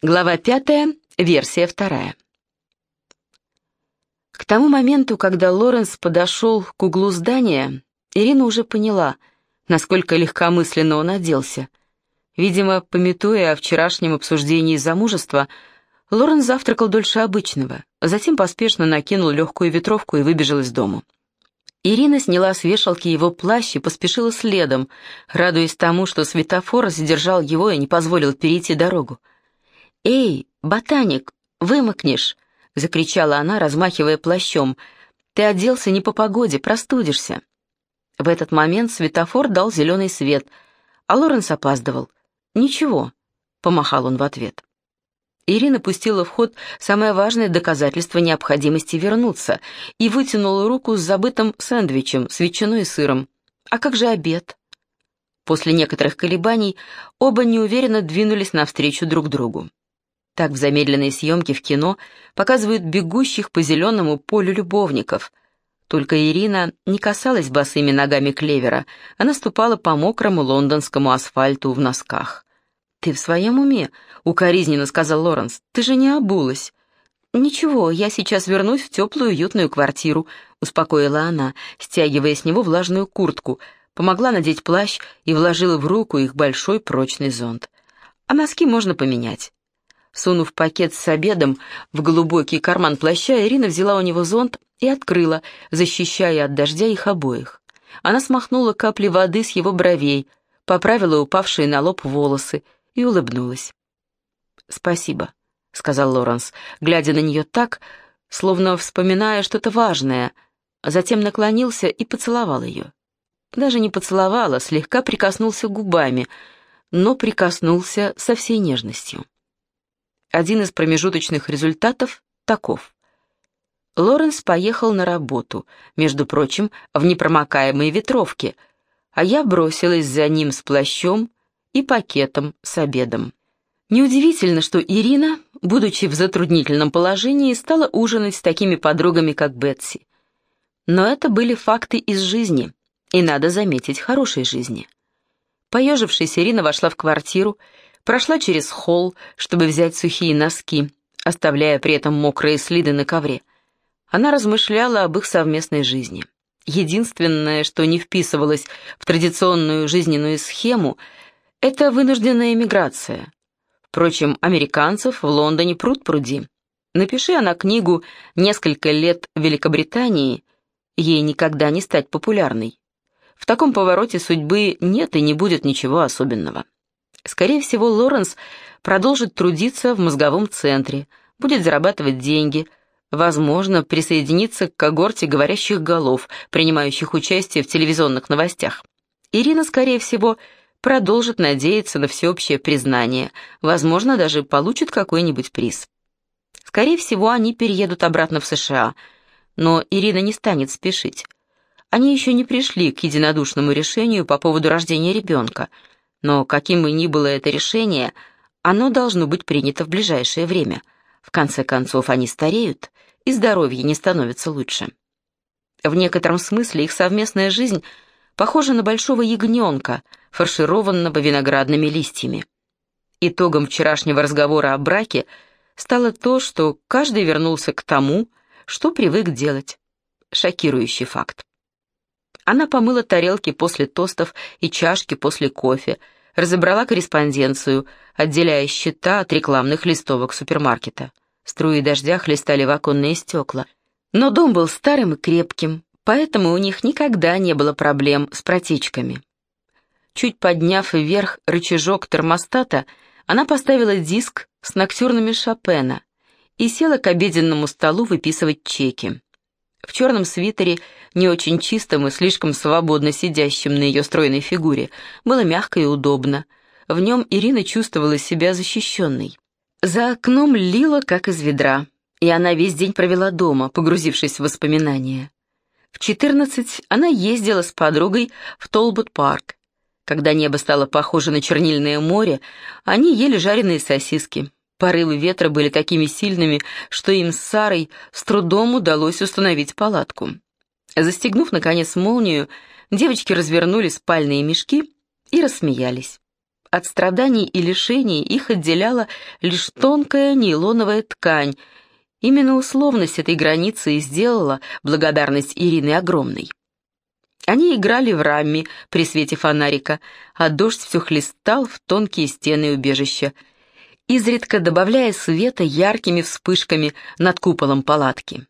Глава пятая, версия вторая. К тому моменту, когда Лоренс подошел к углу здания, Ирина уже поняла, насколько легкомысленно он оделся. Видимо, пометуя о вчерашнем обсуждении замужества, Лоренс завтракал дольше обычного, затем поспешно накинул легкую ветровку и выбежал из дома. Ирина сняла с вешалки его плащ и поспешила следом, радуясь тому, что светофор задержал его и не позволил перейти дорогу. «Эй, ботаник, вымокнешь!» — закричала она, размахивая плащом. «Ты оделся не по погоде, простудишься». В этот момент светофор дал зеленый свет, а Лоренс опаздывал. «Ничего», — помахал он в ответ. Ирина пустила в ход самое важное доказательство необходимости вернуться и вытянула руку с забытым сэндвичем с ветчиной и сыром. «А как же обед?» После некоторых колебаний оба неуверенно двинулись навстречу друг другу. Так в замедленной съемке в кино показывают бегущих по зеленому полю любовников. Только Ирина не касалась босыми ногами клевера, она ступала по мокрому лондонскому асфальту в носках. «Ты в своем уме?» — укоризненно сказал Лоренс. «Ты же не обулась». «Ничего, я сейчас вернусь в теплую уютную квартиру», — успокоила она, стягивая с него влажную куртку, помогла надеть плащ и вложила в руку их большой прочный зонт. «А носки можно поменять». Сунув пакет с обедом в глубокий карман плаща, Ирина взяла у него зонт и открыла, защищая от дождя их обоих. Она смахнула капли воды с его бровей, поправила упавшие на лоб волосы и улыбнулась. «Спасибо», — сказал Лоренс, глядя на нее так, словно вспоминая что-то важное, а затем наклонился и поцеловал ее. Даже не поцеловал, а слегка прикоснулся губами, но прикоснулся со всей нежностью. Один из промежуточных результатов таков. Лоренс поехал на работу, между прочим, в непромокаемой ветровке, а я бросилась за ним с плащом и пакетом с обедом. Неудивительно, что Ирина, будучи в затруднительном положении, стала ужинать с такими подругами, как Бетси. Но это были факты из жизни, и, надо заметить, хорошей жизни. Поежившись, Ирина вошла в квартиру, Прошла через холл, чтобы взять сухие носки, оставляя при этом мокрые следы на ковре. Она размышляла об их совместной жизни. Единственное, что не вписывалось в традиционную жизненную схему, это вынужденная эмиграция. Впрочем, американцев в Лондоне пруд пруди. Напиши она книгу «Несколько лет в Великобритании», ей никогда не стать популярной. В таком повороте судьбы нет и не будет ничего особенного. Скорее всего, Лоренс продолжит трудиться в мозговом центре, будет зарабатывать деньги, возможно, присоединиться к когорте говорящих голов, принимающих участие в телевизионных новостях. Ирина, скорее всего, продолжит надеяться на всеобщее признание, возможно, даже получит какой-нибудь приз. Скорее всего, они переедут обратно в США, но Ирина не станет спешить. Они еще не пришли к единодушному решению по поводу рождения ребенка – но каким бы ни было это решение, оно должно быть принято в ближайшее время. В конце концов, они стареют, и здоровье не становится лучше. В некотором смысле их совместная жизнь похожа на большого ягненка, фаршированного виноградными листьями. Итогом вчерашнего разговора о браке стало то, что каждый вернулся к тому, что привык делать. Шокирующий факт. Она помыла тарелки после тостов и чашки после кофе, разобрала корреспонденцию, отделяя счета от рекламных листовок супермаркета. Струи дождя хлестали в оконные стекла. Но дом был старым и крепким, поэтому у них никогда не было проблем с протечками. Чуть подняв вверх рычажок термостата, она поставила диск с ноктюрнами Шопена и села к обеденному столу выписывать чеки. В черном свитере, не очень чистом и слишком свободно сидящем на ее стройной фигуре, было мягко и удобно. В нем Ирина чувствовала себя защищенной. За окном лило, как из ведра, и она весь день провела дома, погрузившись в воспоминания. В 14 она ездила с подругой в Толбот-парк. Когда небо стало похоже на чернильное море, они ели жареные сосиски. Порывы ветра были такими сильными, что им с Сарой с трудом удалось установить палатку. Застегнув, наконец, молнию, девочки развернули спальные мешки и рассмеялись. От страданий и лишений их отделяла лишь тонкая нейлоновая ткань. Именно условность этой границы и сделала благодарность Ирины огромной. Они играли в рамме при свете фонарика, а дождь все хлестал в тонкие стены убежища, изредка добавляя света яркими вспышками над куполом палатки.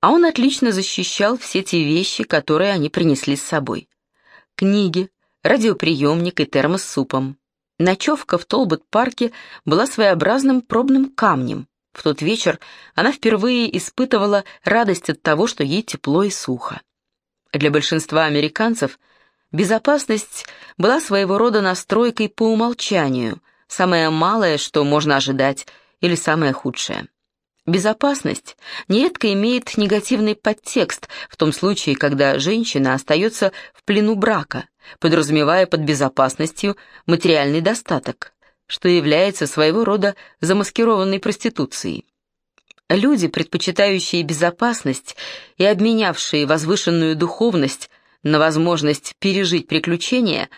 А он отлично защищал все те вещи, которые они принесли с собой. Книги, радиоприемник и термос с супом. Ночевка в Толбот-парке была своеобразным пробным камнем. В тот вечер она впервые испытывала радость от того, что ей тепло и сухо. Для большинства американцев безопасность была своего рода настройкой по умолчанию, самое малое, что можно ожидать, или самое худшее. Безопасность нередко имеет негативный подтекст в том случае, когда женщина остается в плену брака, подразумевая под безопасностью материальный достаток, что является своего рода замаскированной проституцией. Люди, предпочитающие безопасность и обменявшие возвышенную духовность на возможность пережить приключения,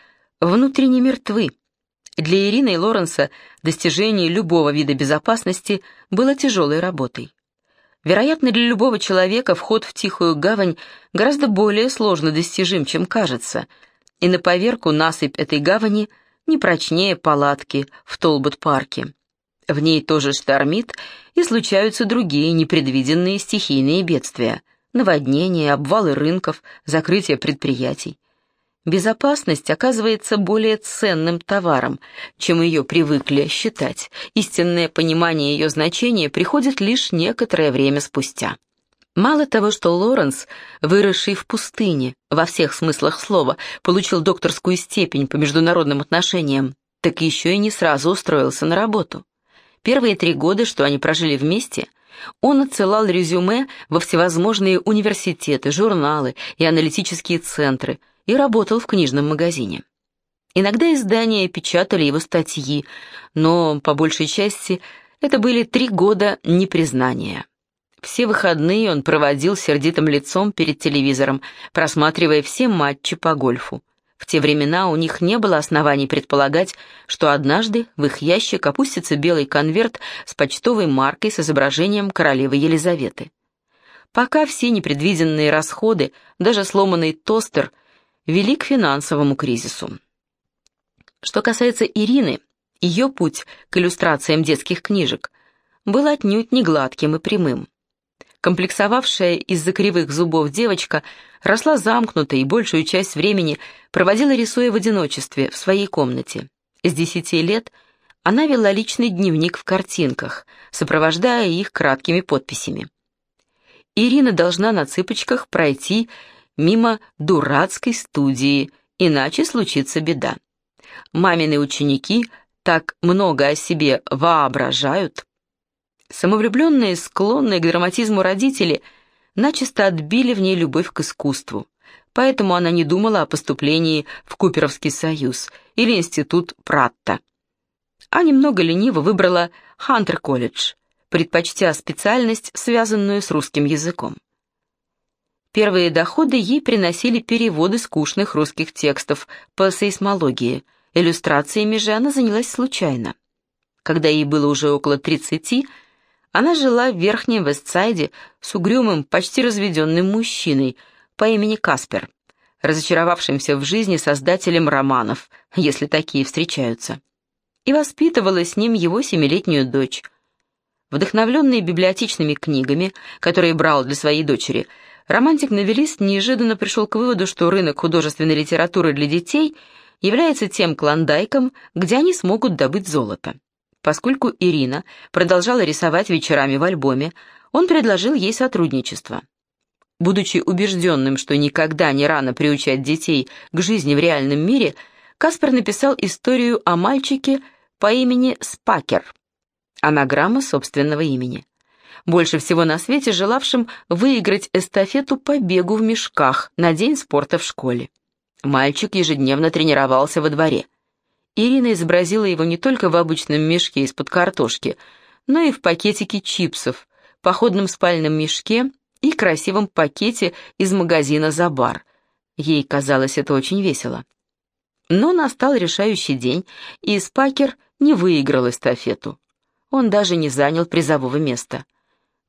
внутренне мертвы. Для Ирины и Лоренса достижение любого вида безопасности было тяжелой работой. Вероятно, для любого человека вход в тихую гавань гораздо более сложно достижим, чем кажется, и на поверку насыпь этой гавани не прочнее палатки в Толбот-парке. В ней тоже штормит, и случаются другие непредвиденные стихийные бедствия, наводнения, обвалы рынков, закрытие предприятий. Безопасность оказывается более ценным товаром, чем ее привыкли считать. Истинное понимание ее значения приходит лишь некоторое время спустя. Мало того, что Лоренс, выросший в пустыне, во всех смыслах слова, получил докторскую степень по международным отношениям, так еще и не сразу устроился на работу. Первые три года, что они прожили вместе, он отсылал резюме во всевозможные университеты, журналы и аналитические центры – и работал в книжном магазине. Иногда издания печатали его статьи, но, по большей части, это были три года непризнания. Все выходные он проводил сердитым лицом перед телевизором, просматривая все матчи по гольфу. В те времена у них не было оснований предполагать, что однажды в их ящик опустится белый конверт с почтовой маркой с изображением королевы Елизаветы. Пока все непредвиденные расходы, даже сломанный тостер – вели к финансовому кризису. Что касается Ирины, ее путь к иллюстрациям детских книжек был отнюдь не гладким и прямым. Комплексовавшая из-за кривых зубов девочка росла замкнутой и большую часть времени проводила рисуя в одиночестве в своей комнате. С десяти лет она вела личный дневник в картинках, сопровождая их краткими подписями. Ирина должна на цыпочках пройти мимо дурацкой студии, иначе случится беда. Мамины ученики так много о себе воображают. Самовлюбленные, склонные к драматизму родители начисто отбили в ней любовь к искусству, поэтому она не думала о поступлении в Куперовский союз или институт Пратта. А немного лениво выбрала Хантер-колледж, предпочтя специальность, связанную с русским языком. Первые доходы ей приносили переводы скучных русских текстов по сейсмологии. Иллюстрациями же она занялась случайно. Когда ей было уже около 30, она жила в Верхнем Вестсайде с угрюмым, почти разведенным мужчиной по имени Каспер, разочаровавшимся в жизни создателем романов, если такие встречаются, и воспитывала с ним его семилетнюю дочь. Вдохновленный библиотечными книгами, которые брал для своей дочери, Романтик-новелист неожиданно пришел к выводу, что рынок художественной литературы для детей является тем клондайком, где они смогут добыть золото. Поскольку Ирина продолжала рисовать вечерами в альбоме, он предложил ей сотрудничество. Будучи убежденным, что никогда не рано приучать детей к жизни в реальном мире, Каспер написал историю о мальчике по имени Спакер, анаграмма собственного имени больше всего на свете желавшим выиграть эстафету по бегу в мешках на день спорта в школе. Мальчик ежедневно тренировался во дворе. Ирина изобразила его не только в обычном мешке из-под картошки, но и в пакетике чипсов, походном спальном мешке и красивом пакете из магазина «Забар». Ей казалось это очень весело. Но настал решающий день, и Спакер не выиграл эстафету. Он даже не занял призового места.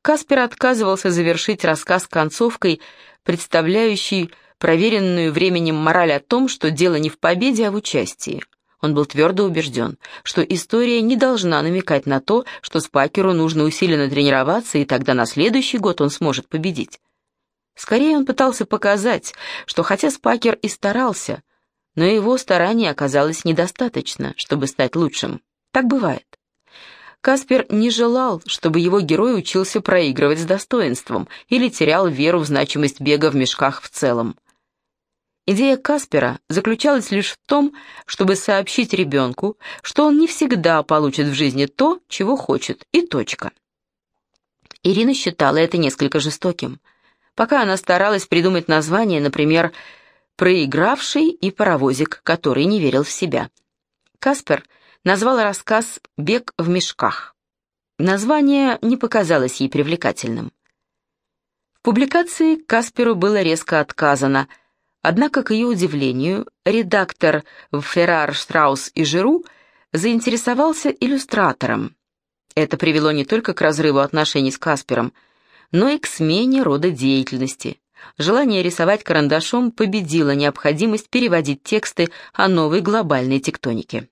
Каспер отказывался завершить рассказ концовкой, представляющей проверенную временем мораль о том, что дело не в победе, а в участии. Он был твердо убежден, что история не должна намекать на то, что Спакеру нужно усиленно тренироваться, и тогда на следующий год он сможет победить. Скорее он пытался показать, что хотя Спакер и старался, но его стараний оказалось недостаточно, чтобы стать лучшим. Так бывает. Каспер не желал, чтобы его герой учился проигрывать с достоинством или терял веру в значимость бега в мешках в целом. Идея Каспера заключалась лишь в том, чтобы сообщить ребенку, что он не всегда получит в жизни то, чего хочет, и точка. Ирина считала это несколько жестоким. Пока она старалась придумать название, например, «Проигравший» и «Паровозик, который не верил в себя». Каспер назвал рассказ «Бег в мешках». Название не показалось ей привлекательным. В публикации Касперу было резко отказано – Однако, к ее удивлению, редактор в «Феррар, Штраус и Жиру» заинтересовался иллюстратором. Это привело не только к разрыву отношений с Каспером, но и к смене рода деятельности. Желание рисовать карандашом победило необходимость переводить тексты о новой глобальной тектонике.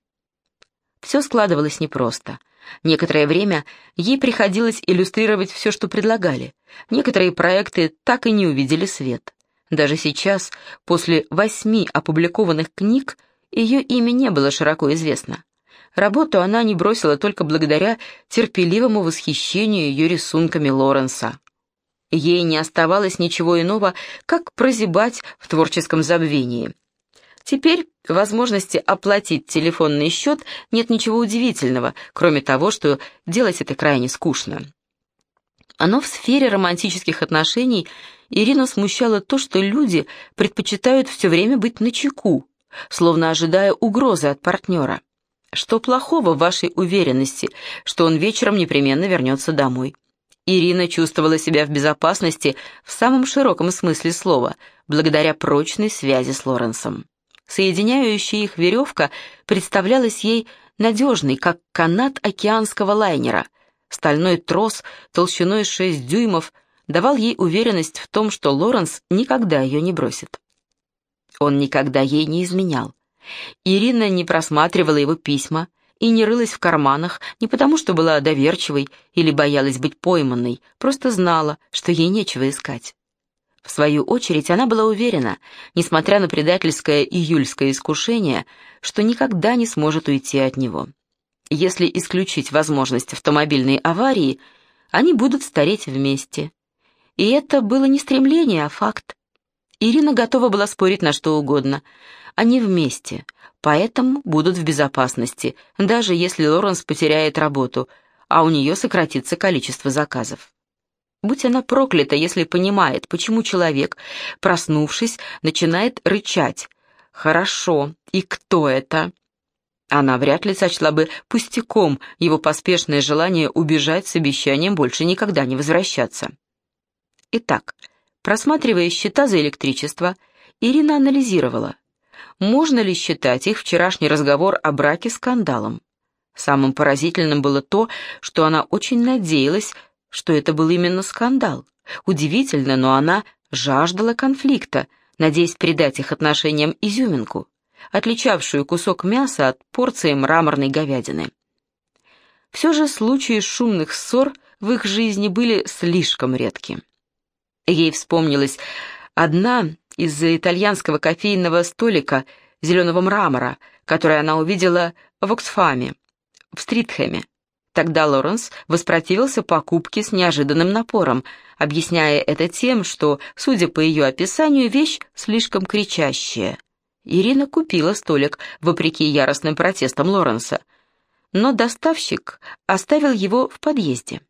Все складывалось непросто. Некоторое время ей приходилось иллюстрировать все, что предлагали. Некоторые проекты так и не увидели свет. Даже сейчас, после восьми опубликованных книг, ее имя не было широко известно. Работу она не бросила только благодаря терпеливому восхищению ее рисунками Лоренса. Ей не оставалось ничего иного, как прозябать в творческом забвении. Теперь возможности оплатить телефонный счет нет ничего удивительного, кроме того, что делать это крайне скучно. Оно в сфере романтических отношений Ирину смущало то, что люди предпочитают все время быть начеку, словно ожидая угрозы от партнера. Что плохого в вашей уверенности, что он вечером непременно вернется домой? Ирина чувствовала себя в безопасности в самом широком смысле слова, благодаря прочной связи с Лоренсом. Соединяющая их веревка представлялась ей надежной, как канат океанского лайнера. Стальной трос толщиной 6 дюймов – давал ей уверенность в том, что Лоренс никогда ее не бросит. Он никогда ей не изменял. Ирина не просматривала его письма и не рылась в карманах не потому, что была доверчивой или боялась быть пойманной, просто знала, что ей нечего искать. В свою очередь она была уверена, несмотря на предательское июльское искушение, что никогда не сможет уйти от него. Если исключить возможность автомобильной аварии, они будут стареть вместе, и это было не стремление, а факт. Ирина готова была спорить на что угодно. Они вместе, поэтому будут в безопасности, даже если Лоренс потеряет работу, а у нее сократится количество заказов. Будь она проклята, если понимает, почему человек, проснувшись, начинает рычать. «Хорошо, и кто это?» Она вряд ли сочла бы пустяком его поспешное желание убежать с обещанием больше никогда не возвращаться. Итак, просматривая счета за электричество, Ирина анализировала, можно ли считать их вчерашний разговор о браке скандалом. Самым поразительным было то, что она очень надеялась, что это был именно скандал. Удивительно, но она жаждала конфликта, надеясь придать их отношениям изюминку, отличавшую кусок мяса от порции мраморной говядины. Все же случаи шумных ссор в их жизни были слишком редки. Ей вспомнилась одна из-за итальянского кофейного столика зеленого мрамора, который она увидела в Оксфаме, в Стритхэме. Тогда Лоренс воспротивился покупке с неожиданным напором, объясняя это тем, что, судя по ее описанию, вещь слишком кричащая. Ирина купила столик, вопреки яростным протестам Лоренса, но доставщик оставил его в подъезде.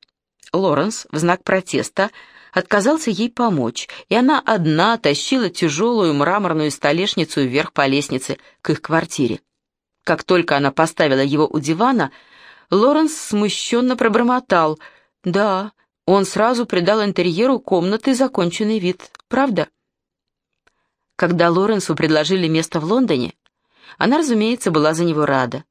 Лоренс в знак протеста отказался ей помочь, и она одна тащила тяжелую мраморную столешницу вверх по лестнице к их квартире. Как только она поставила его у дивана, Лоренс смущенно пробормотал. «Да, он сразу придал интерьеру комнаты законченный вид, правда?» Когда Лоренсу предложили место в Лондоне, Она, разумеется, была за него рада.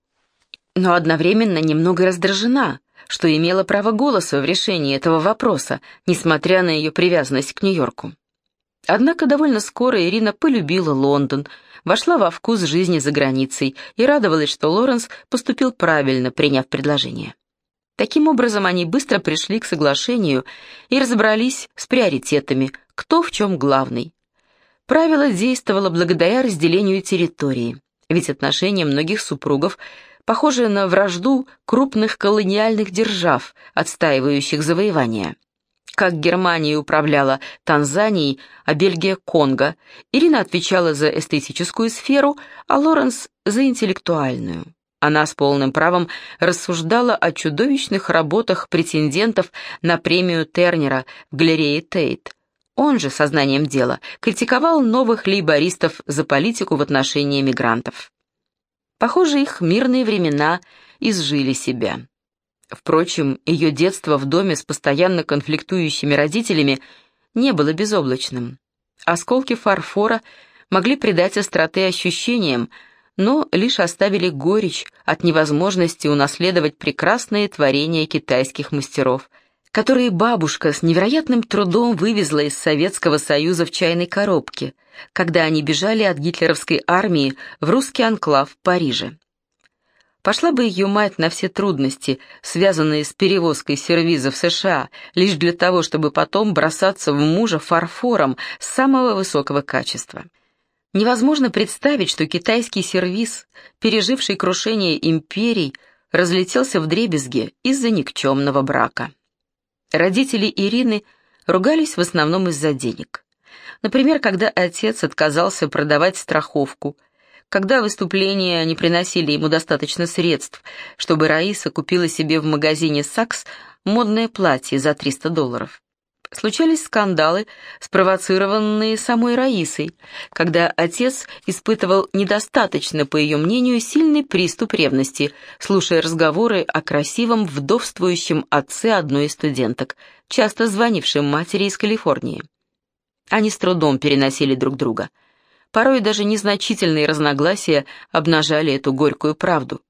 Но одновременно немного раздражена, что имела право голоса в решении этого вопроса, несмотря на ее привязанность к Нью-Йорку. Однако довольно скоро Ирина полюбила Лондон, вошла во вкус жизни за границей и радовалась, что Лоренс поступил правильно, приняв предложение. Таким образом, они быстро пришли к соглашению и разобрались с приоритетами, кто в чем главный. Правило действовало благодаря разделению территории, ведь отношения многих супругов похожи на вражду крупных колониальных держав, отстаивающих завоевания. Как Германия управляла Танзанией, а Бельгия – Конго, Ирина отвечала за эстетическую сферу, а Лоренс – за интеллектуальную. Она с полным правом рассуждала о чудовищных работах претендентов на премию Тернера в галерее Тейт. Он же, сознанием дела, критиковал новых лейбористов за политику в отношении мигрантов. Похоже, их мирные времена изжили себя. Впрочем, ее детство в доме с постоянно конфликтующими родителями не было безоблачным. Осколки фарфора могли придать остроты ощущениям, но лишь оставили горечь от невозможности унаследовать прекрасные творения китайских мастеров, которые бабушка с невероятным трудом вывезла из Советского Союза в чайной коробке, когда они бежали от гитлеровской армии в русский анклав в Париже. Пошла бы ее мать на все трудности, связанные с перевозкой сервиза в США, лишь для того, чтобы потом бросаться в мужа фарфором самого высокого качества. Невозможно представить, что китайский сервиз, переживший крушение империй, разлетелся в дребезге из-за никчемного брака. Родители Ирины ругались в основном из-за денег. Например, когда отец отказался продавать страховку, когда выступления не приносили ему достаточно средств, чтобы Раиса купила себе в магазине «Сакс» модное платье за 300 долларов. Случались скандалы, спровоцированные самой Раисой, когда отец испытывал недостаточно, по ее мнению, сильный приступ ревности, слушая разговоры о красивом вдовствующем отце одной из студенток, часто звонившем матери из Калифорнии. Они с трудом переносили друг друга – Порой даже незначительные разногласия обнажали эту горькую правду.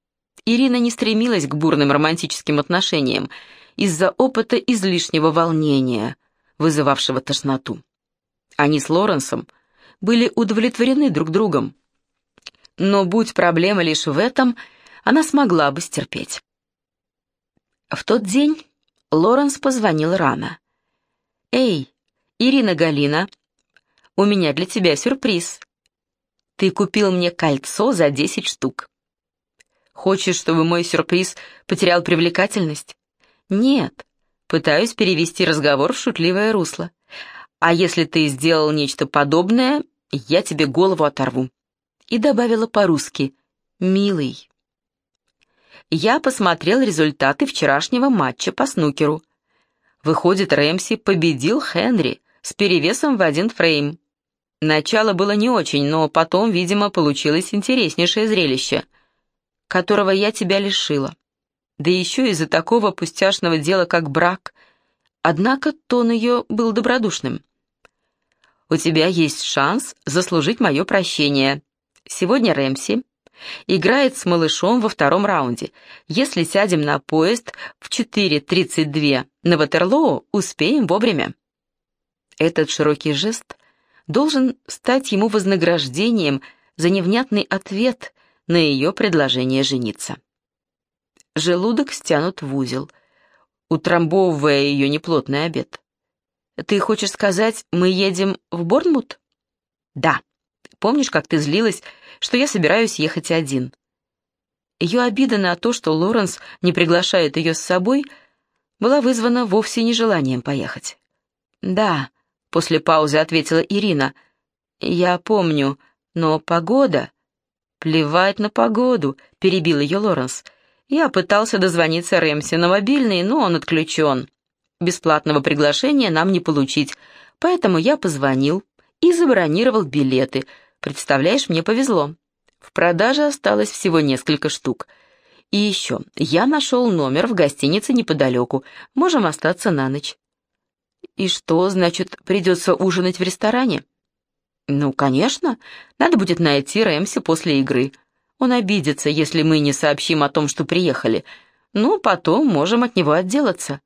Ирина не стремилась к бурным романтическим отношениям из-за опыта излишнего волнения, вызывавшего тошноту. Они с Лоренсом были удовлетворены друг другом. Но будь проблема лишь в этом, она смогла бы стерпеть. В тот день Лоренс позвонил рано. «Эй, Ирина Галина, у меня для тебя сюрприз. Ты купил мне кольцо за десять штук. Хочешь, чтобы мой сюрприз потерял привлекательность? Нет. Пытаюсь перевести разговор в шутливое русло. А если ты сделал нечто подобное, я тебе голову оторву. И добавила по-русски «Милый». Я посмотрел результаты вчерашнего матча по снукеру. Выходит, Рэмси победил Хенри с перевесом в один фрейм. Начало было не очень, но потом, видимо, получилось интереснейшее зрелище, которого я тебя лишила. Да еще из-за такого пустяшного дела, как брак. Однако тон ее был добродушным. «У тебя есть шанс заслужить мое прощение. Сегодня Рэмси играет с малышом во втором раунде. Если сядем на поезд в 4.32 на Ватерлоу, успеем вовремя». Этот широкий жест должен стать ему вознаграждением за невнятный ответ на ее предложение жениться. Желудок стянут в узел, утрамбовывая ее неплотный обед. «Ты хочешь сказать, мы едем в Борнмут?» «Да. Помнишь, как ты злилась, что я собираюсь ехать один?» Ее обида на то, что Лоренс не приглашает ее с собой, была вызвана вовсе не желанием поехать. «Да, После паузы ответила Ирина. «Я помню, но погода...» «Плевать на погоду», — перебил ее Лоренс. «Я пытался дозвониться Рэмси на мобильный, но он отключен. Бесплатного приглашения нам не получить, поэтому я позвонил и забронировал билеты. Представляешь, мне повезло. В продаже осталось всего несколько штук. И еще, я нашел номер в гостинице неподалеку, можем остаться на ночь. «И что, значит, придется ужинать в ресторане?» «Ну, конечно. Надо будет найти Рэмси после игры. Он обидится, если мы не сообщим о том, что приехали. Но потом можем от него отделаться».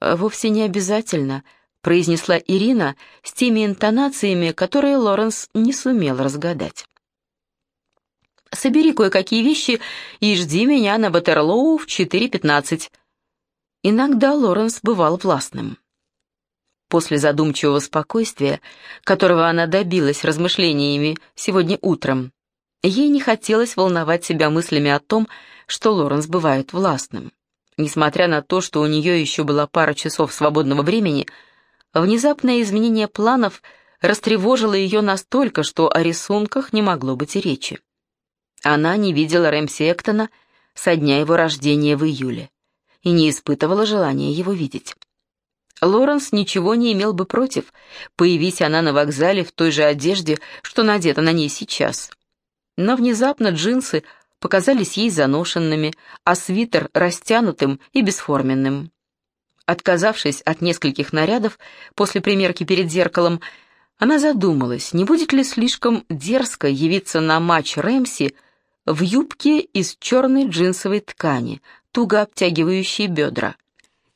«Вовсе не обязательно», — произнесла Ирина с теми интонациями, которые Лоренс не сумел разгадать. «Собери кое-какие вещи и жди меня на Ватерлоу в 4.15». Иногда Лоренс бывал властным. После задумчивого спокойствия, которого она добилась размышлениями сегодня утром, ей не хотелось волновать себя мыслями о том, что Лоренс бывает властным. Несмотря на то, что у нее еще была пара часов свободного времени, внезапное изменение планов растревожило ее настолько, что о рисунках не могло быть и речи. Она не видела Рэмси Эктона со дня его рождения в июле и не испытывала желания его видеть. Лоренс ничего не имел бы против, появись она на вокзале в той же одежде, что надета на ней сейчас. Но внезапно джинсы показались ей заношенными, а свитер растянутым и бесформенным. Отказавшись от нескольких нарядов после примерки перед зеркалом, она задумалась, не будет ли слишком дерзко явиться на матч Рэмси в юбке из черной джинсовой ткани, туго обтягивающей бедра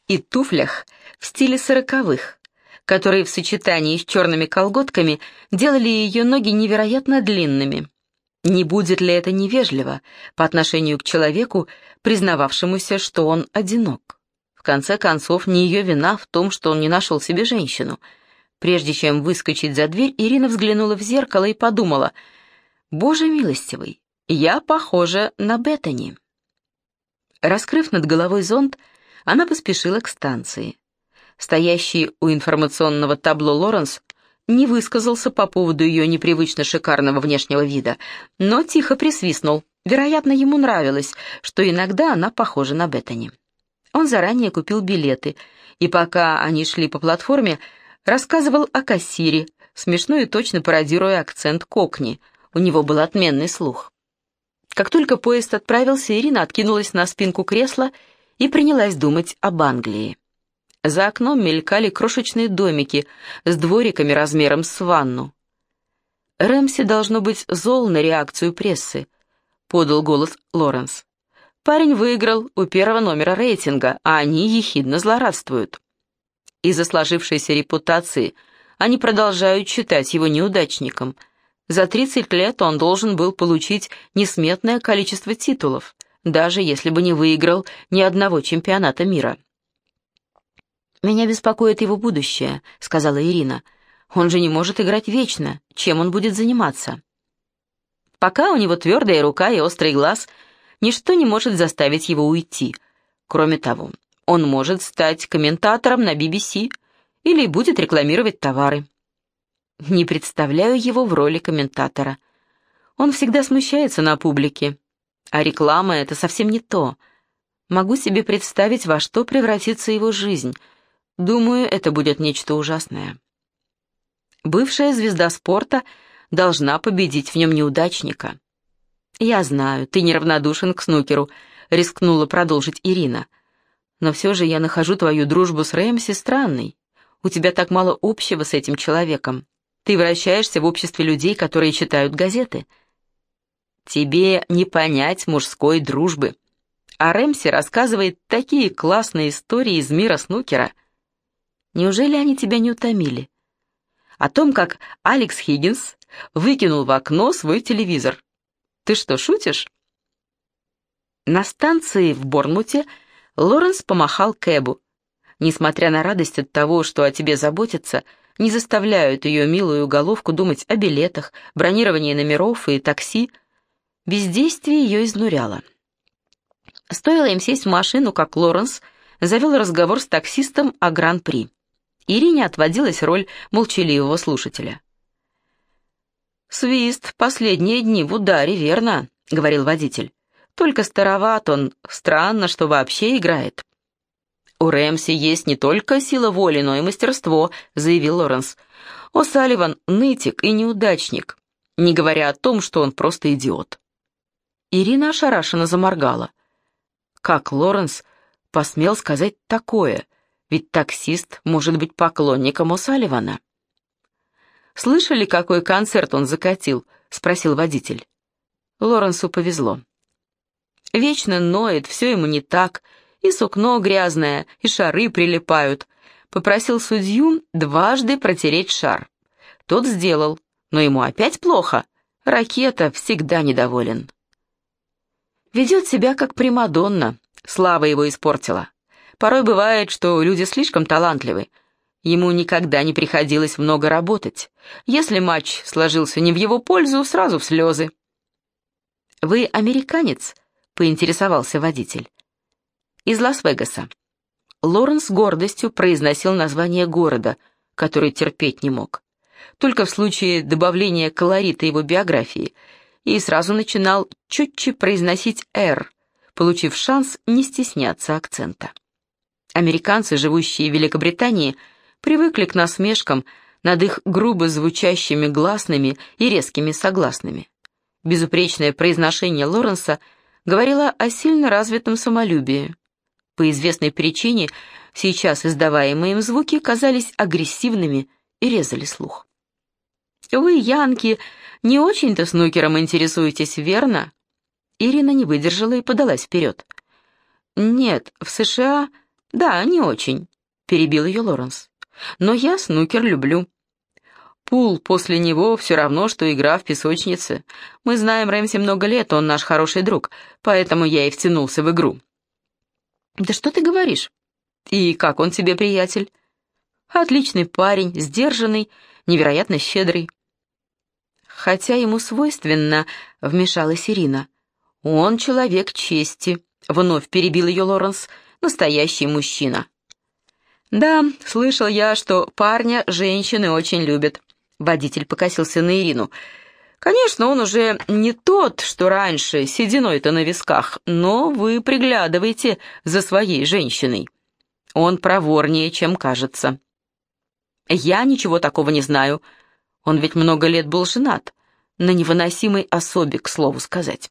и туфлях в стиле сороковых, которые в сочетании с черными колготками делали ее ноги невероятно длинными. Не будет ли это невежливо по отношению к человеку, признававшемуся, что он одинок? В конце концов, не ее вина в том, что он не нашел себе женщину. Прежде чем выскочить за дверь, Ирина взглянула в зеркало и подумала, «Боже милостивый, я похожа на Беттани». Раскрыв над головой зонт, она поспешила к станции. Стоящий у информационного табло Лоренс не высказался по поводу ее непривычно шикарного внешнего вида, но тихо присвистнул. Вероятно, ему нравилось, что иногда она похожа на Беттани. Он заранее купил билеты, и пока они шли по платформе, рассказывал о кассире, смешно и точно пародируя акцент кокни. У него был отменный слух. Как только поезд отправился, Ирина откинулась на спинку кресла и принялась думать об Англии. За окном мелькали крошечные домики с двориками размером с ванну. «Рэмси должно быть зол на реакцию прессы», — подал голос Лоренс. «Парень выиграл у первого номера рейтинга, а они ехидно злорадствуют. Из-за сложившейся репутации они продолжают считать его неудачником. За 30 лет он должен был получить несметное количество титулов даже если бы не выиграл ни одного чемпионата мира. «Меня беспокоит его будущее», — сказала Ирина. «Он же не может играть вечно. Чем он будет заниматься?» Пока у него твердая рука и острый глаз, ничто не может заставить его уйти. Кроме того, он может стать комментатором на BBC или будет рекламировать товары. Не представляю его в роли комментатора. Он всегда смущается на публике, а реклама — это совсем не то. Могу себе представить, во что превратится его жизнь. Думаю, это будет нечто ужасное. Бывшая звезда спорта должна победить в нем неудачника. «Я знаю, ты неравнодушен к снукеру», — рискнула продолжить Ирина. «Но все же я нахожу твою дружбу с Рэмси странной. У тебя так мало общего с этим человеком. Ты вращаешься в обществе людей, которые читают газеты». Тебе не понять мужской дружбы. А Рэмси рассказывает такие классные истории из мира снукера. Неужели они тебя не утомили? О том, как Алекс Хиггинс выкинул в окно свой телевизор. Ты что, шутишь? На станции в Борнмуте Лоренс помахал Кэбу. Несмотря на радость от того, что о тебе заботятся, не заставляют ее милую головку думать о билетах, бронировании номеров и такси, Бездействие ее изнуряло. Стоило им сесть в машину, как Лоренс завел разговор с таксистом о Гран-при. Ирине отводилась роль молчаливого слушателя. «Свист последние дни в ударе, верно?» — говорил водитель. «Только староват он, странно, что вообще играет». «У Рэмси есть не только сила воли, но и мастерство», — заявил Лоренс. «О, Салливан — нытик и неудачник, не говоря о том, что он просто идиот». Ирина ошарашенно заморгала. Как Лоренс посмел сказать такое? Ведь таксист может быть поклонником О'Салливана. «Слышали, какой концерт он закатил?» — спросил водитель. Лоренсу повезло. Вечно ноет, все ему не так, и сукно грязное, и шары прилипают. Попросил судью дважды протереть шар. Тот сделал, но ему опять плохо. Ракета всегда недоволен. Ведет себя как Примадонна, слава его испортила. Порой бывает, что люди слишком талантливы. Ему никогда не приходилось много работать. Если матч сложился не в его пользу, сразу в слезы. «Вы американец?» — поинтересовался водитель. «Из Лас-Вегаса». Лоренс с гордостью произносил название города, который терпеть не мог. Только в случае добавления колорита его биографии, и сразу начинал четче произносить «Р», получив шанс не стесняться акцента. Американцы, живущие в Великобритании, привыкли к насмешкам над их грубо звучащими гласными и резкими согласными. Безупречное произношение Лоренса говорило о сильно развитом самолюбии. По известной причине сейчас издаваемые им звуки казались агрессивными и резали слух. «Вы, Янки, не очень-то снукером интересуетесь, верно?» Ирина не выдержала и подалась вперед. «Нет, в США...» «Да, не очень», — перебил ее Лоренс. «Но я снукер люблю. Пул после него все равно, что игра в песочнице. Мы знаем Рэмси много лет, он наш хороший друг, поэтому я и втянулся в игру». «Да что ты говоришь? И как он тебе, приятель?» «Отличный парень, сдержанный, невероятно щедрый». «Хотя ему свойственно», — вмешалась Ирина. «Он человек чести», — вновь перебил ее Лоренс, — настоящий мужчина. «Да, слышал я, что парня женщины очень любят». Водитель покосился на Ирину. «Конечно, он уже не тот, что раньше, сединой-то на висках, но вы приглядывайте за своей женщиной. Он проворнее, чем кажется». «Я ничего такого не знаю. Он ведь много лет был женат. На невыносимой особе, к слову сказать».